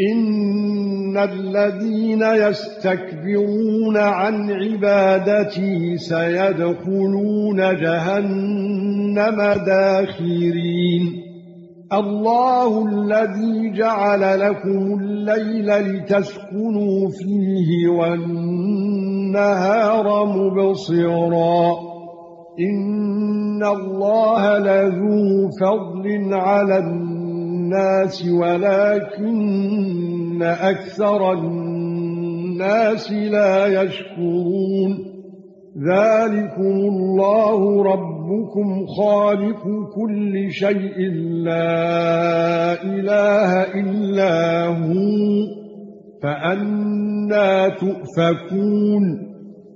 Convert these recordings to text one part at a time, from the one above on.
إن الذين يستكبرون عن عبادتي سيدخلون جهنم داخرين. الله الذي جعل لكم الليل لتسكنوا فيه والنهار مبصرا. إن الله لذو فضل على الناس ولكن أكثر الناس لا يشكرون. ذلكم الله ربكم خالق كل شيء لا إله إلا هو فأنا تؤفكون.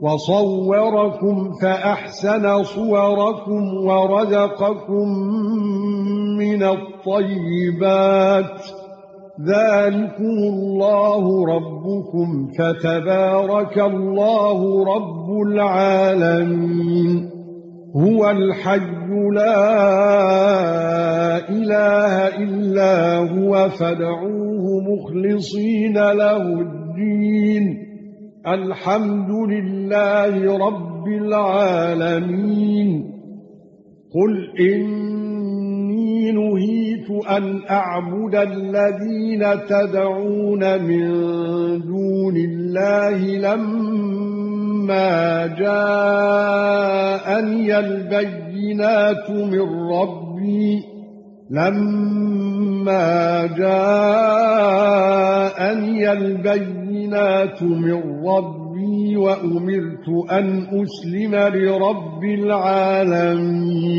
وصوركم فأحسن صوركم ورزقكم من الطيبات. ذلكم الله ربكم فتبارك الله رب العالمين. هو الحي لا إله إلا هو فادعوه مخلصين له الدين. الحمد لله رب العالمين. قل إني نهيت أن أعبد الذين تدعون من دون الله لما جاءني البينات من ربي لما جاءني البينات من ربي وأمرت أن أسلم لرب العالمين.